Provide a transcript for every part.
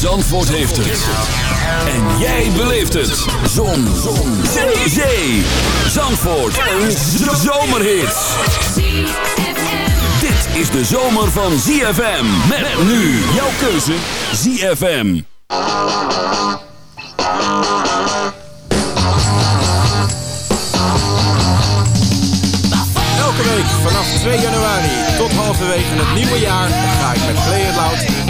Zandvoort heeft het. En jij beleeft het. Zon. Zon. Zee. Zee. Zandvoort. Een zomerhit. Dit is de zomer van ZFM. Met nu jouw keuze ZFM. Elke week vanaf 2 januari tot halverwege het nieuwe jaar ga ik met Play It Loud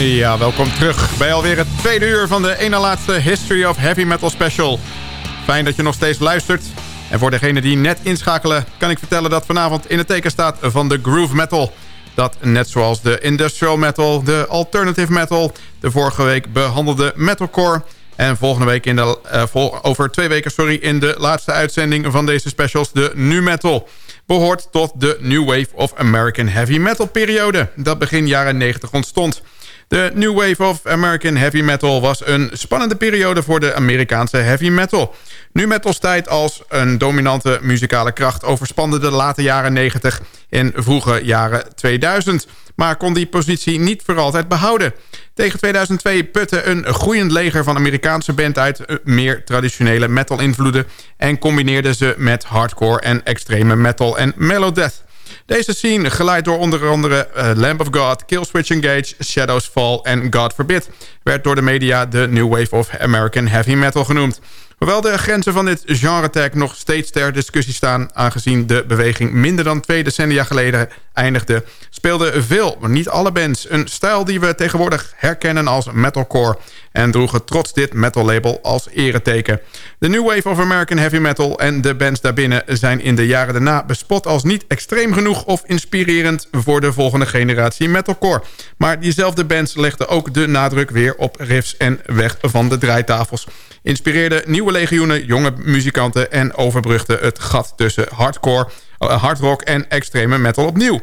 Ja, welkom terug bij alweer het tweede uur van de ene laatste History of Heavy Metal Special. Fijn dat je nog steeds luistert. En voor degenen die net inschakelen kan ik vertellen dat vanavond in het teken staat van de groove metal. Dat net zoals de industrial metal, de alternative metal, de vorige week behandelde metalcore... en volgende week in de, uh, over twee weken sorry, in de laatste uitzending van deze specials de nu metal behoort tot de New Wave of American Heavy Metal periode... dat begin jaren 90 ontstond. De New Wave of American Heavy Metal was een spannende periode voor de Amerikaanse heavy metal. Nu metals tijd als een dominante muzikale kracht overspande de late jaren 90 en vroege jaren 2000 maar kon die positie niet voor altijd behouden. Tegen 2002 putte een groeiend leger van Amerikaanse band uit eh, meer traditionele metal-invloeden... en combineerde ze met hardcore en extreme metal en melodeath. Deze scene, geleid door onder andere uh, Lamb of God, Killswitch Engage, Shadows Fall en God Forbid... werd door de media de New Wave of American Heavy Metal genoemd. Hoewel de grenzen van dit genre-tag nog steeds ter discussie staan... aangezien de beweging minder dan twee decennia geleden eindigde... speelden veel, maar niet alle bands... een stijl die we tegenwoordig herkennen als metalcore... en droegen trots dit metal-label als ereteken. De New Wave of American Heavy Metal en de bands daarbinnen... zijn in de jaren daarna bespot als niet extreem genoeg... of inspirerend voor de volgende generatie metalcore. Maar diezelfde bands legden ook de nadruk weer op riffs en weg van de draaitafels inspireerde nieuwe legioenen jonge muzikanten... en overbrugde het gat tussen hardcore, uh, hardrock en extreme metal opnieuw.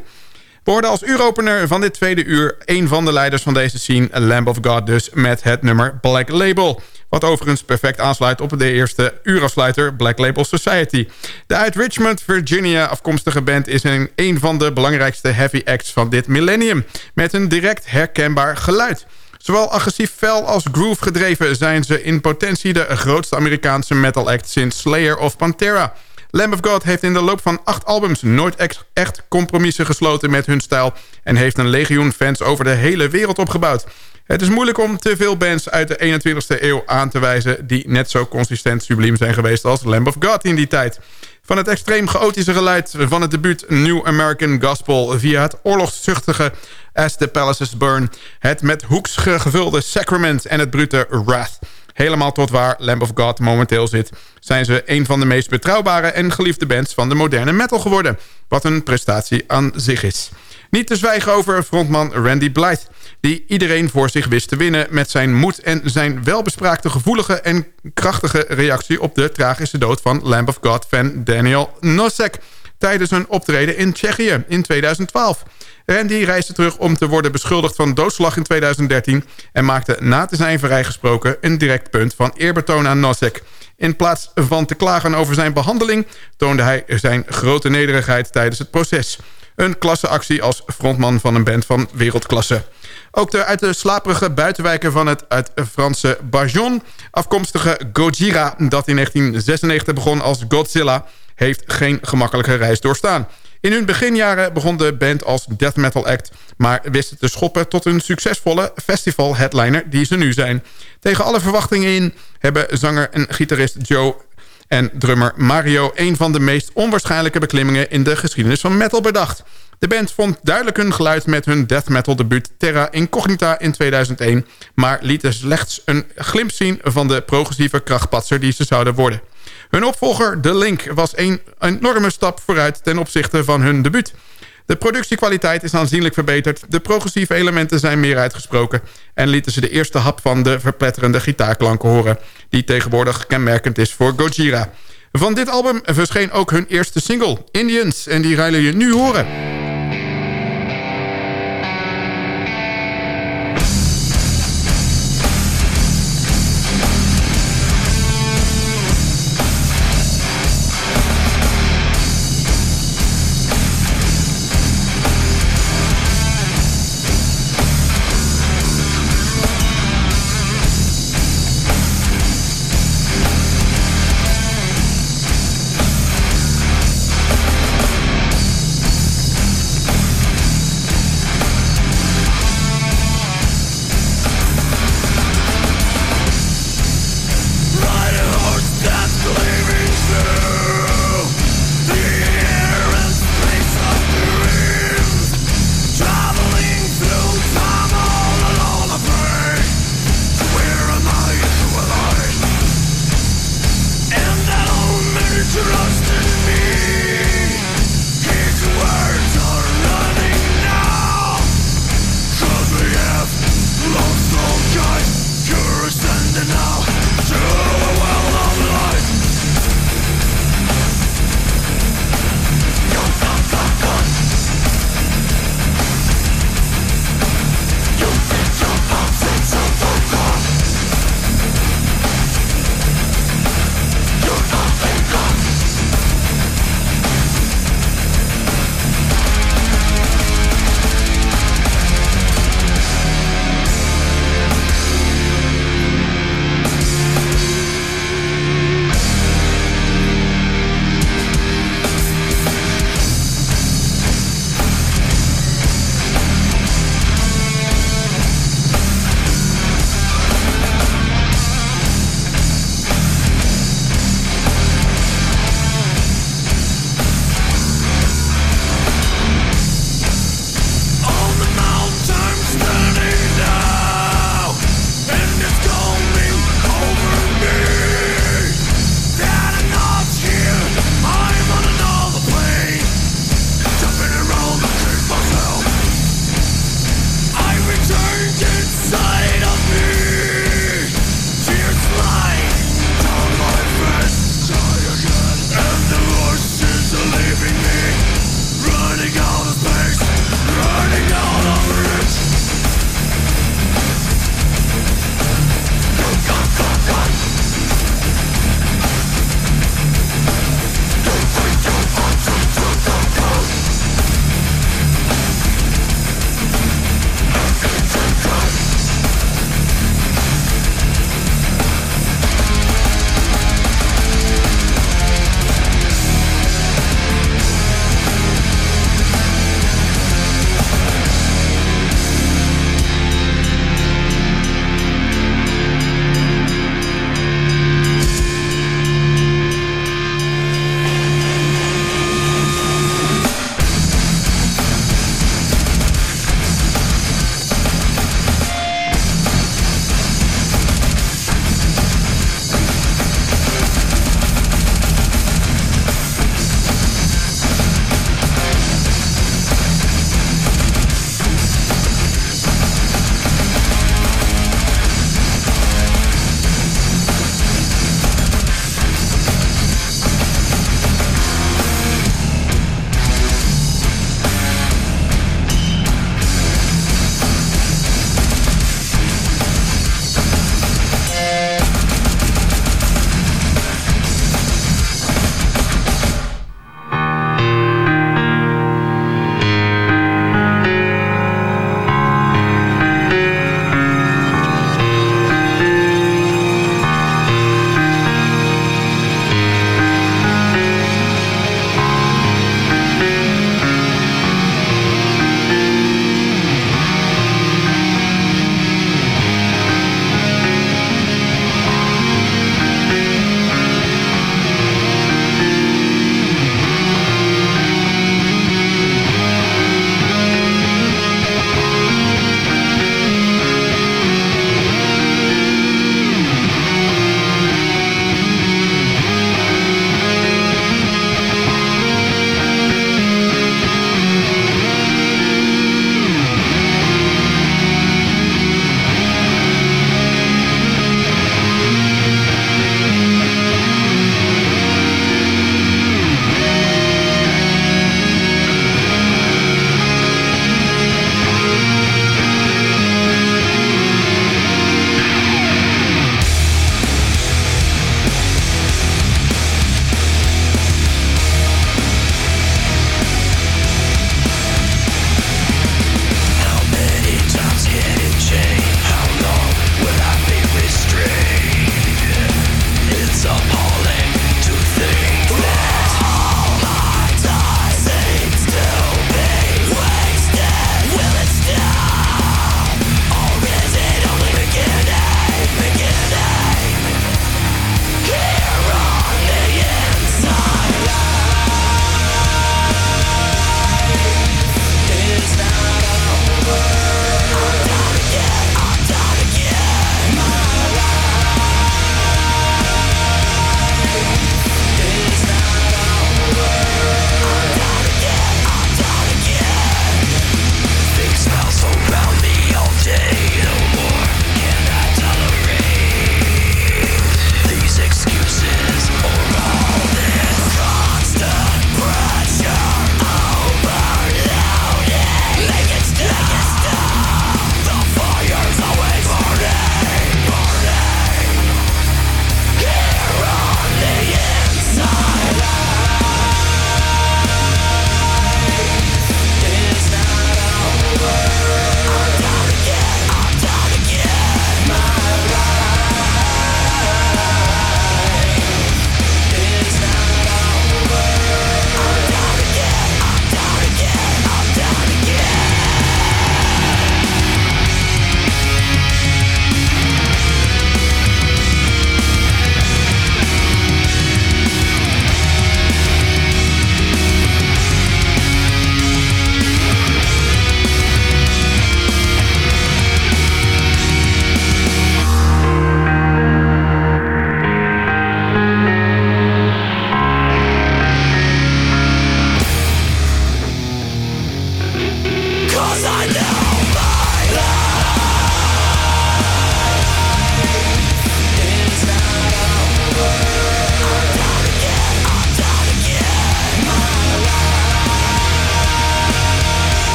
We hoorden als uuropener van dit tweede uur... een van de leiders van deze scene, Lamb of God dus... met het nummer Black Label... Wat overigens perfect aansluit op de eerste uurafsluiter Black Label Society. De uit Richmond, Virginia afkomstige band is een, een van de belangrijkste heavy acts van dit millennium. Met een direct herkenbaar geluid. Zowel agressief fel als groove gedreven zijn ze in potentie de grootste Amerikaanse metal act sinds Slayer of Pantera. Lamb of God heeft in de loop van acht albums nooit echt compromissen gesloten met hun stijl... en heeft een legioen fans over de hele wereld opgebouwd. Het is moeilijk om te veel bands uit de 21ste eeuw aan te wijzen... die net zo consistent subliem zijn geweest als Lamb of God in die tijd. Van het extreem chaotische geluid van het debuut New American Gospel... via het oorlogszuchtige As the Palaces Burn... het met hoeks gevulde Sacrament en het brute Wrath... helemaal tot waar Lamb of God momenteel zit... zijn ze een van de meest betrouwbare en geliefde bands van de moderne metal geworden. Wat een prestatie aan zich is. Niet te zwijgen over frontman Randy Blythe... die iedereen voor zich wist te winnen met zijn moed... en zijn welbespraakte gevoelige en krachtige reactie... op de tragische dood van Lamb of God-fan Daniel Nosek... tijdens een optreden in Tsjechië in 2012. Randy reisde terug om te worden beschuldigd van doodslag in 2013... en maakte na te zijn vrijgesproken een direct punt van eerbetoon aan Nosek... In plaats van te klagen over zijn behandeling... toonde hij zijn grote nederigheid tijdens het proces. Een klasseactie als frontman van een band van wereldklasse. Ook de uit de slaperige buitenwijken van het uit Franse Bajon... afkomstige Gojira, dat in 1996 begon als Godzilla... heeft geen gemakkelijke reis doorstaan. In hun beginjaren begon de band als death metal act... maar wisten te schoppen tot een succesvolle festival-headliner die ze nu zijn. Tegen alle verwachtingen in hebben zanger en gitarist Joe en drummer Mario... een van de meest onwaarschijnlijke beklimmingen in de geschiedenis van metal bedacht. De band vond duidelijk hun geluid met hun death metal debuut Terra Incognita in 2001... maar lieten slechts een glimp zien van de progressieve krachtpatser die ze zouden worden. Hun opvolger The Link was een enorme stap vooruit ten opzichte van hun debuut. De productiekwaliteit is aanzienlijk verbeterd. De progressieve elementen zijn meer uitgesproken. En lieten ze de eerste hap van de verpletterende gitaarklanken horen. Die tegenwoordig kenmerkend is voor Gojira. Van dit album verscheen ook hun eerste single, Indians. En die ruilen je nu horen.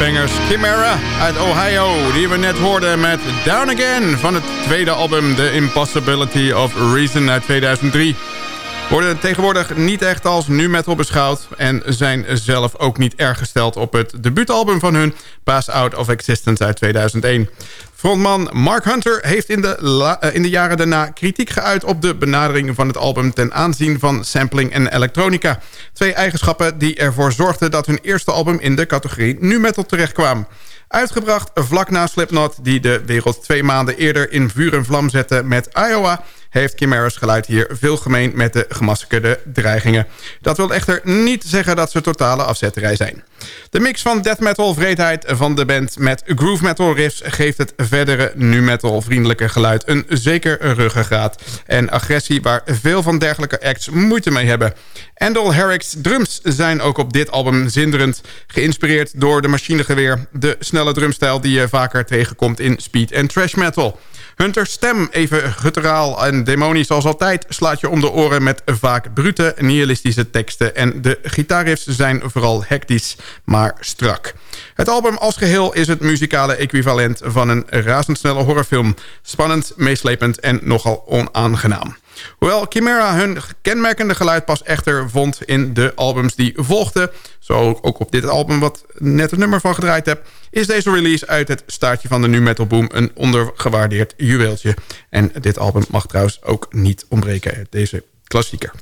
De Headbangers Chimera uit Ohio... die we net hoorden met Down Again van het tweede album The Impossibility of Reason uit 2003 worden tegenwoordig niet echt als nu metal beschouwd... en zijn zelf ook niet erg gesteld op het debuutalbum van hun... Pass Out of Existence uit 2001. Frontman Mark Hunter heeft in de, eh, in de jaren daarna kritiek geuit... op de benadering van het album ten aanzien van sampling en elektronica. Twee eigenschappen die ervoor zorgden dat hun eerste album... in de categorie nu metal terechtkwam. Uitgebracht vlak na Slipknot, die de wereld twee maanden eerder in vuur en vlam zette met Iowa heeft Chimeras geluid hier veel gemeen met de gemaskerde dreigingen. Dat wil echter niet zeggen dat ze totale afzetterij zijn. De mix van death metal vreedheid van de band met groove metal riffs... geeft het verdere nu metal vriendelijke geluid een zeker ruggengraat... en agressie waar veel van dergelijke acts moeite mee hebben. Endel Herrick's drums zijn ook op dit album zinderend... geïnspireerd door de machinegeweer, de snelle drumstijl... die je vaker tegenkomt in speed en trash metal... Hunter's stem, even gutteraal en demonisch als altijd... slaat je om de oren met vaak brute, nihilistische teksten... en de gitaarriffs zijn vooral hectisch, maar strak. Het album als geheel is het muzikale equivalent van een razendsnelle horrorfilm. Spannend, meeslepend en nogal onaangenaam. Hoewel Chimera hun kenmerkende geluid pas echter vond in de albums die volgden... zo ook op dit album wat net het nummer van gedraaid heb... is deze release uit het staartje van de nu metal boom een ondergewaardeerd juweeltje. En dit album mag trouwens ook niet ontbreken, deze klassieker.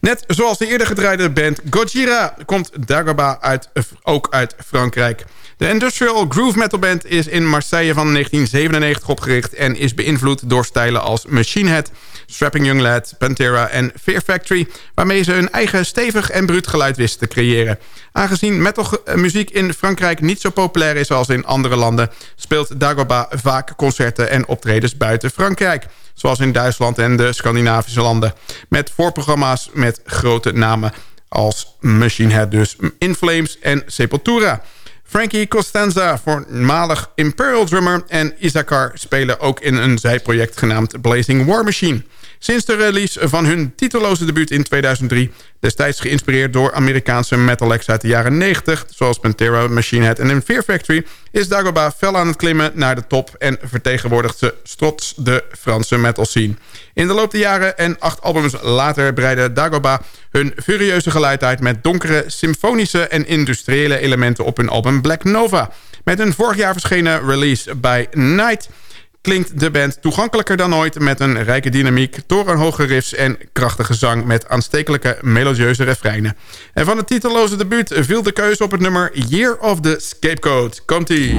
Net zoals de eerder gedraaide band Gojira komt Dagobah uit, ook uit Frankrijk... De Industrial Groove Metal Band is in Marseille van 1997 opgericht... en is beïnvloed door stijlen als Machine Head, Strapping Young Lad, Pantera en Fear Factory... waarmee ze hun eigen stevig en bruut geluid wisten te creëren. Aangezien metalmuziek in Frankrijk niet zo populair is als in andere landen... speelt Dagobah vaak concerten en optredens buiten Frankrijk zoals in Duitsland en de Scandinavische landen. Met voorprogramma's met grote namen als Machine Head dus, In Flames en Sepultura. Frankie Costanza, voormalig Imperial drummer... en Isakar spelen ook in een zijproject genaamd Blazing War Machine. Sinds de release van hun titelloze debuut in 2003... destijds geïnspireerd door Amerikaanse metal acts uit de jaren 90... zoals Pantera, Machine Head en Fear Factory... is Dagobah fel aan het klimmen naar de top... en vertegenwoordigt ze trots de Franse metal scene. In de loop der jaren en acht albums later breidde Dagobah... hun furieuze geluid uit met donkere, symfonische en industriële elementen... op hun album Black Nova. Met hun vorig jaar verschenen release by Night klinkt de band toegankelijker dan ooit... met een rijke dynamiek, torenhoge riffs en krachtige zang... met aanstekelijke melodieuze refreinen. En van het titelloze debuut viel de keuze op het nummer Year of the Scapegoat. Komt-ie!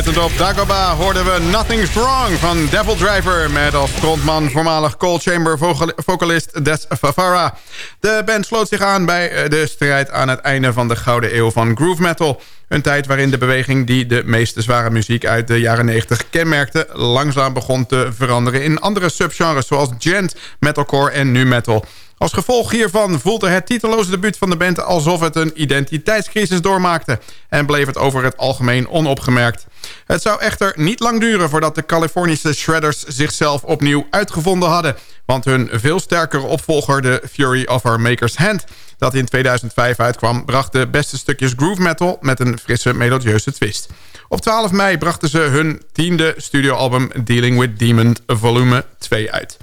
Aansluitend op Dagobah hoorden we Nothing's Wrong van Devil Driver... met als frontman voormalig Cold Chamber vocalist Des Favara. De band sloot zich aan bij eh, de strijd aan het einde van de gouden eeuw van groove metal. Een tijd waarin de beweging die de meeste zware muziek uit de jaren 90 kenmerkte... langzaam begon te veranderen in andere subgenres zoals gent, metalcore en nu metal... Als gevolg hiervan voelde het titeloze debuut van de band... alsof het een identiteitscrisis doormaakte... en bleef het over het algemeen onopgemerkt. Het zou echter niet lang duren voordat de Californische Shredders... zichzelf opnieuw uitgevonden hadden... want hun veel sterkere opvolger, de Fury of Our Maker's Hand... dat in 2005 uitkwam, bracht de beste stukjes groove metal... met een frisse melodieuze twist. Op 12 mei brachten ze hun tiende studioalbum Dealing with Demon Volume 2 uit.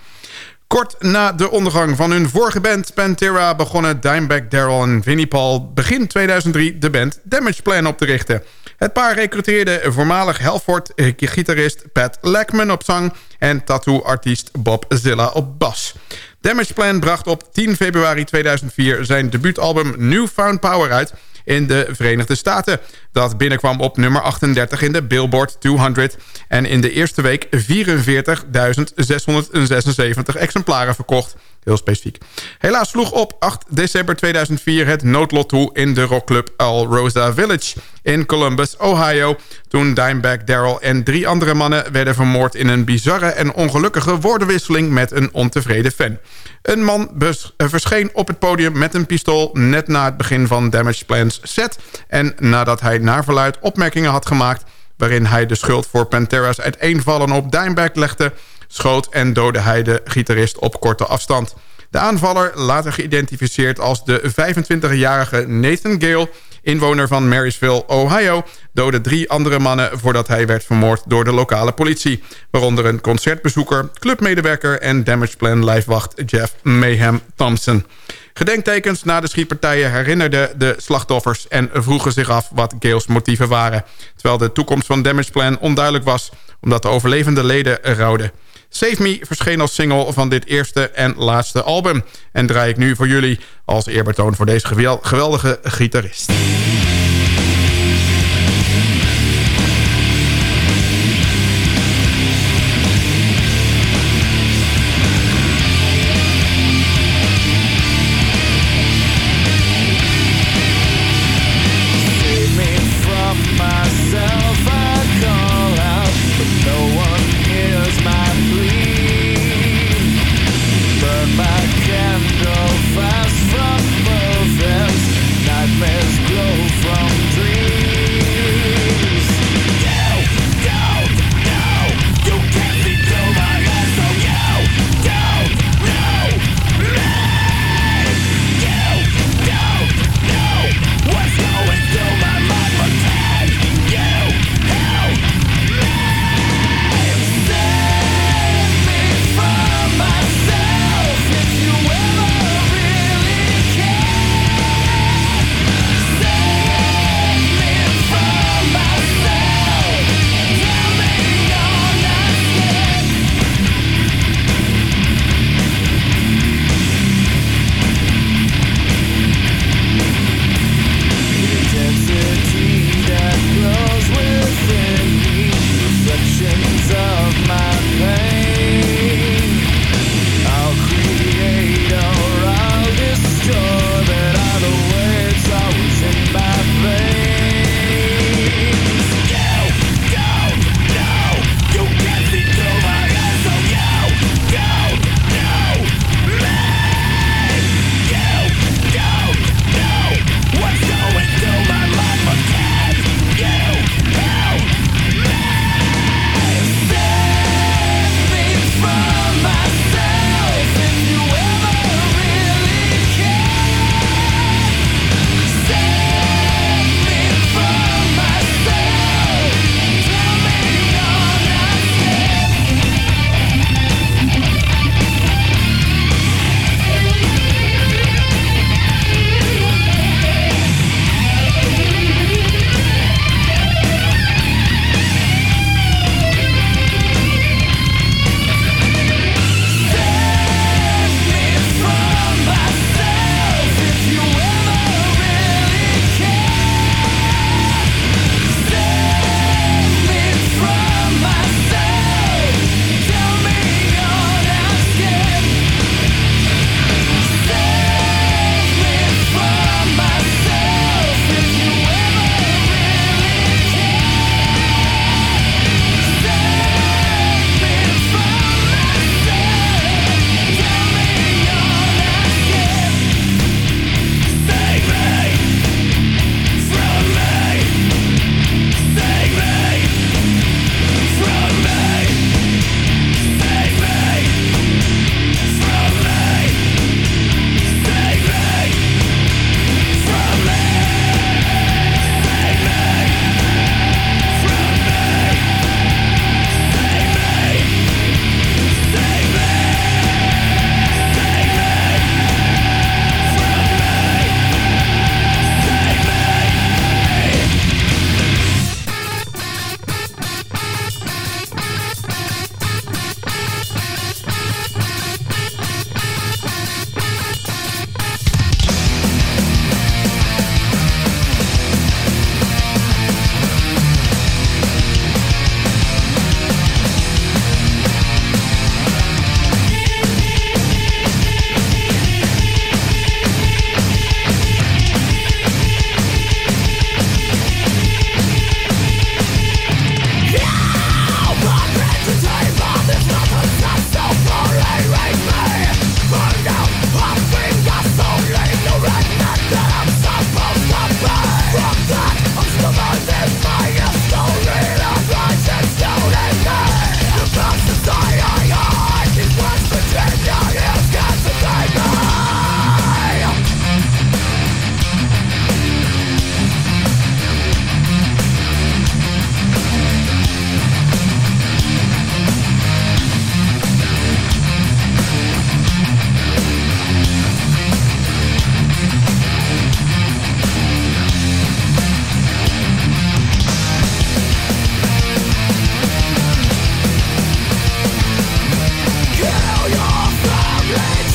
Kort na de ondergang van hun vorige band Pantera... begonnen Dimebag Daryl en Vinnie Paul begin 2003 de band Damage Plan op te richten. Het paar recruteerde voormalig Helford-gitarist Pat Lackman op zang... en tattoo-artiest Bob Zilla op bas. Damage Plan bracht op 10 februari 2004 zijn debuutalbum Newfound Power uit in de Verenigde Staten. Dat binnenkwam op nummer 38 in de Billboard 200... en in de eerste week 44.676 exemplaren verkocht. Heel specifiek. Helaas sloeg op 8 december 2004 het noodlot toe in de rockclub Al Rosa Village in Columbus, Ohio... toen Dimebag Daryl en drie andere mannen werden vermoord... in een bizarre en ongelukkige woordenwisseling met een ontevreden fan. Een man eh, verscheen op het podium met een pistool... net na het begin van Damage Plans set... en nadat hij naar verluid opmerkingen had gemaakt... waarin hij de schuld voor Pantera's uiteenvallen op Dimebag legde schoot en doodde hij de gitarist op korte afstand. De aanvaller, later geïdentificeerd als de 25-jarige Nathan Gale... inwoner van Marysville, Ohio... doodde drie andere mannen voordat hij werd vermoord door de lokale politie. Waaronder een concertbezoeker, clubmedewerker... en Damageplan lijfwacht Jeff Mayhem Thompson. Gedenktekens na de schietpartijen herinnerden de slachtoffers... en vroegen zich af wat Gales motieven waren. Terwijl de toekomst van Damageplan onduidelijk was... omdat de overlevende leden rouwden. Save Me verscheen als single van dit eerste en laatste album. En draai ik nu voor jullie als eerbetoon voor deze geweldige gitarist.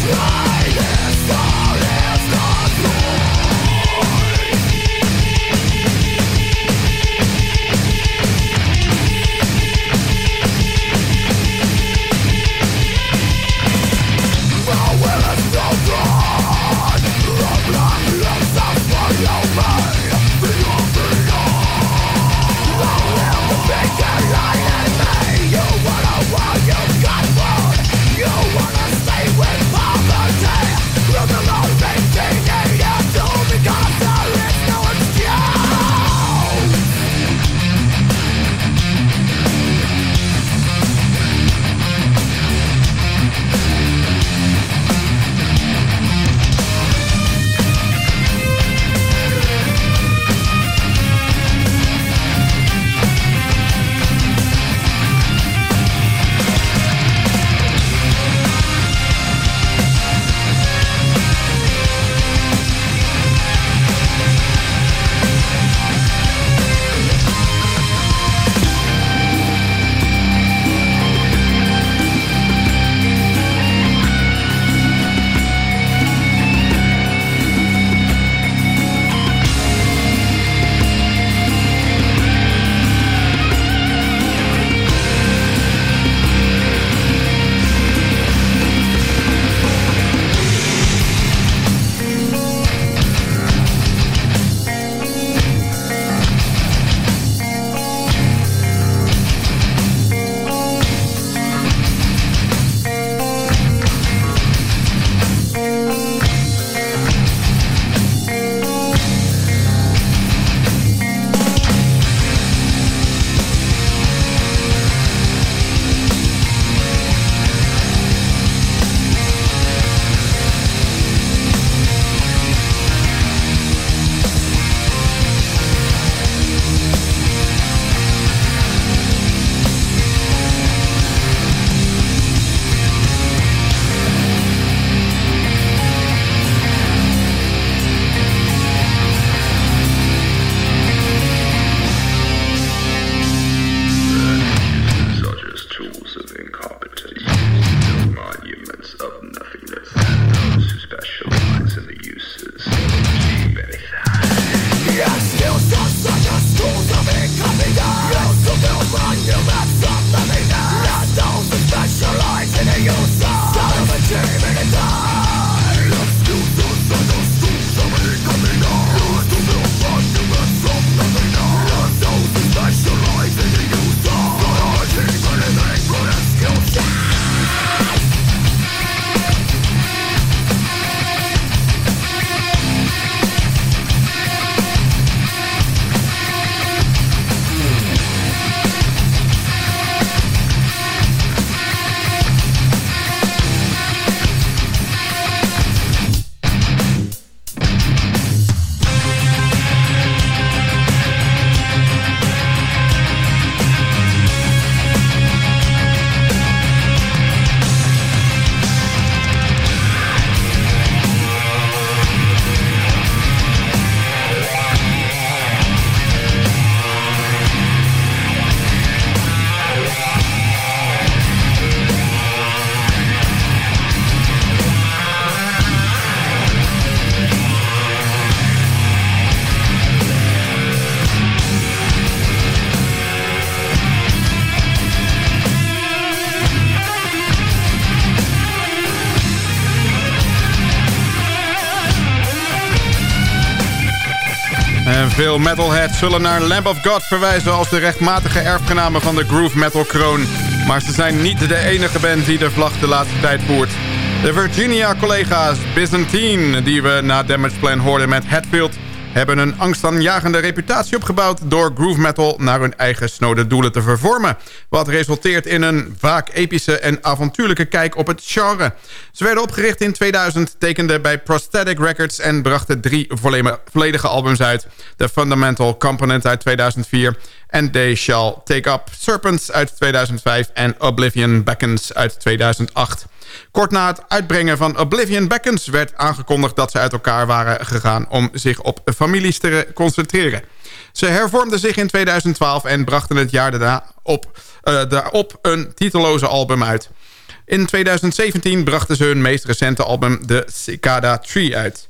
Try this time Veel metalheads zullen naar Lamb of God verwijzen als de rechtmatige erfgenamen van de groove metal kroon. Maar ze zijn niet de enige band die de vlag de laatste tijd voert. De Virginia-collega's Byzantine, die we na Damage Plan hoorden met Hatfield hebben een angstaanjagende reputatie opgebouwd... door groove metal naar hun eigen snode doelen te vervormen. Wat resulteert in een vaak epische en avontuurlijke kijk op het genre. Ze werden opgericht in 2000, tekenden bij Prosthetic Records... en brachten drie volledige albums uit. The Fundamental Component uit 2004... en They Shall Take Up Serpents uit 2005... en Oblivion Beckons uit 2008. Kort na het uitbrengen van Oblivion Beckons werd aangekondigd dat ze uit elkaar waren gegaan om zich op families te concentreren. Ze hervormden zich in 2012 en brachten het jaar daarna op, uh, daarop een titelloze album uit. In 2017 brachten ze hun meest recente album The Cicada Tree uit.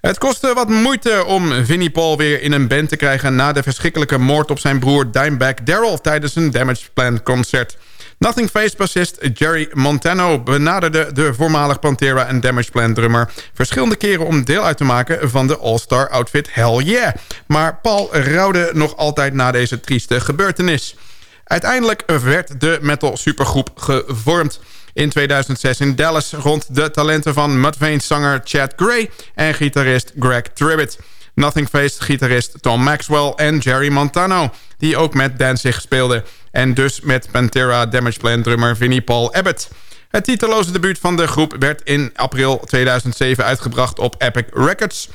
Het kostte wat moeite om Vinnie Paul weer in een band te krijgen... na de verschrikkelijke moord op zijn broer Dimebag Daryl tijdens een Damage Plan concert... Nothing Face bassist Jerry Montano benaderde de voormalig Pantera en Damage Plan drummer... verschillende keren om deel uit te maken van de All-Star outfit Hell Yeah. Maar Paul rouwde nog altijd na deze trieste gebeurtenis. Uiteindelijk werd de metal supergroep gevormd in 2006 in Dallas... rond de talenten van Mudvayne zanger Chad Gray en gitarist Greg Tribbett. Nothing Face gitarist Tom Maxwell en Jerry Montano... die ook met Danzig speelde... En dus met Pantera Damage Plan drummer Vinnie Paul Abbott. Het titeloze debuut van de groep werd in april 2007 uitgebracht op Epic Records.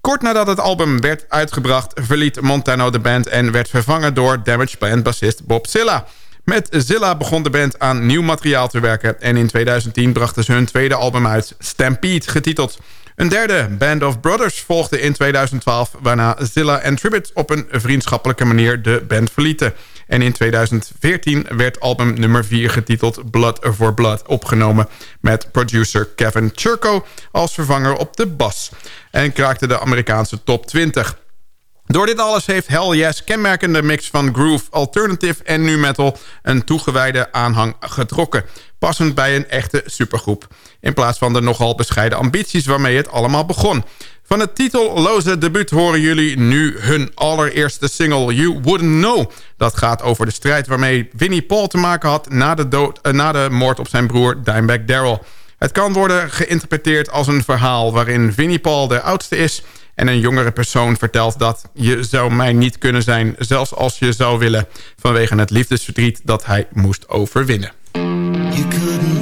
Kort nadat het album werd uitgebracht verliet Montano de band... en werd vervangen door Damage Plan bassist Bob Zilla. Met Zilla begon de band aan nieuw materiaal te werken... en in 2010 brachten ze hun tweede album uit, Stampede, getiteld... Een derde, Band of Brothers, volgde in 2012... waarna Zilla en Tribbett op een vriendschappelijke manier de band verlieten. En in 2014 werd album nummer 4 getiteld Blood for Blood opgenomen... met producer Kevin Churko als vervanger op de bas. En kraakte de Amerikaanse top 20. Door dit alles heeft Hell Yes kenmerkende mix van groove, alternative en nu metal... een toegewijde aanhang getrokken. Passend bij een echte supergroep. In plaats van de nogal bescheiden ambities waarmee het allemaal begon. Van het titelloze debuut horen jullie nu hun allereerste single You Wouldn't Know. Dat gaat over de strijd waarmee Winnie Paul te maken had... na de, dood, uh, na de moord op zijn broer Dimebag Darrell. Het kan worden geïnterpreteerd als een verhaal... waarin Winnie Paul de oudste is... en een jongere persoon vertelt dat... je zou mij niet kunnen zijn, zelfs als je zou willen... vanwege het liefdesverdriet dat hij moest overwinnen. You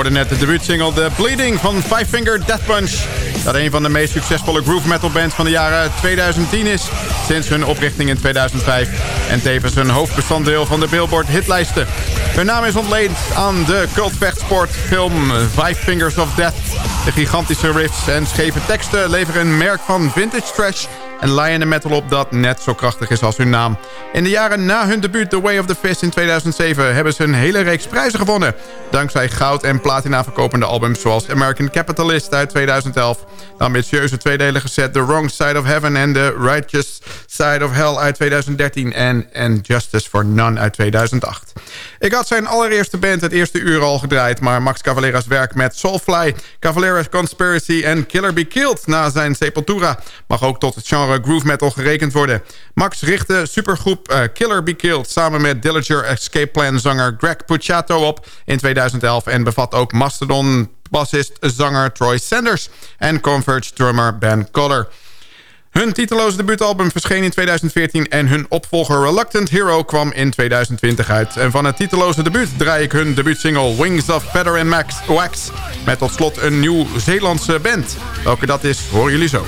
Hoorden net de debuutsingle The Bleeding van Five Finger Death Punch. Dat een van de meest succesvolle groove metal bands van de jaren 2010 is. Sinds hun oprichting in 2005. En tevens een hoofdbestanddeel van de Billboard hitlijsten. Hun naam is ontleend aan de cultvechtsportfilm Five Fingers of Death. De gigantische riffs en scheve teksten leveren een merk van vintage trash en Lion metal op dat net zo krachtig is als hun naam. In de jaren na hun debuut The Way of the Fist in 2007 hebben ze een hele reeks prijzen gewonnen. Dankzij goud- en platina verkopende albums zoals American Capitalist uit 2011... de ambitieuze tweedelige set The Wrong Side of Heaven en The Righteous Side of Hell uit 2013... en And Justice for None uit 2008. Ik had zijn allereerste band het eerste uur al gedraaid... maar Max Cavalera's werk met Soulfly, Cavalera's Conspiracy en Killer Be Killed... na zijn Sepultura mag ook tot het genre groove metal gerekend worden. Max richtte supergroep uh, Killer Be Killed... samen met Dillinger Escape Plan zanger Greg Puciato op in 2011... en bevat ook Mastodon bassist zanger Troy Sanders... en Converge drummer Ben Coller. Hun titeloze debuutalbum verscheen in 2014 en hun opvolger Reluctant Hero kwam in 2020 uit. En van het titeloze debuut draai ik hun debuutsingle Wings of Feather and Max Wax... met tot slot een Nieuw-Zeelandse band. Welke dat is, horen jullie zo.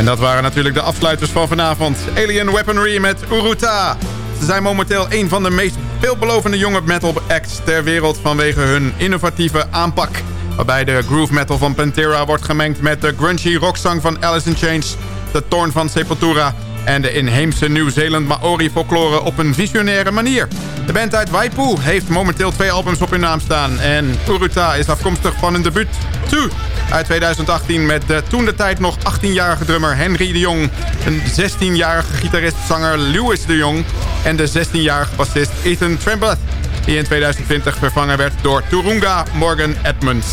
En dat waren natuurlijk de afsluiters van vanavond. Alien Weaponry met Uruta. Ze zijn momenteel een van de meest veelbelovende jonge metal acts ter wereld... vanwege hun innovatieve aanpak. Waarbij de groove metal van Pantera wordt gemengd met de grungy rockzang van Alice in Chains... de Torn van Sepultura en de inheemse Nieuw-Zeeland Maori folklore op een visionaire manier. De band uit Waipu heeft momenteel twee albums op hun naam staan. En Uruta is afkomstig van een debuut 2 uit 2018 met de toen de tijd nog 18-jarige drummer Henry de Jong... een 16-jarige gitarist-zanger Louis de Jong... en de 16-jarige bassist Ethan Trembleth... die in 2020 vervangen werd door Turunga Morgan Edmonds.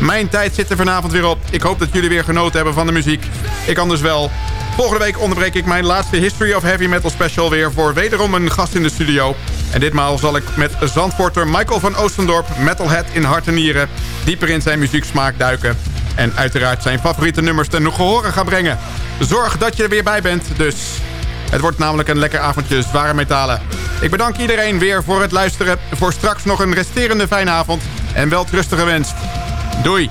Mijn tijd zit er vanavond weer op. Ik hoop dat jullie weer genoten hebben van de muziek. Ik anders wel. Volgende week onderbreek ik mijn laatste History of Heavy Metal special weer... voor wederom een gast in de studio. En ditmaal zal ik met Zandvoorter Michael van Oostendorp... Metalhead in hart en nieren... dieper in zijn muzieksmaak duiken... en uiteraard zijn favoriete nummers ten gehoren gaan brengen. Zorg dat je er weer bij bent, dus... Het wordt namelijk een lekker avondje zware metalen. Ik bedank iedereen weer voor het luisteren. Voor straks nog een resterende fijne avond. En wel rustige wenst. Doei!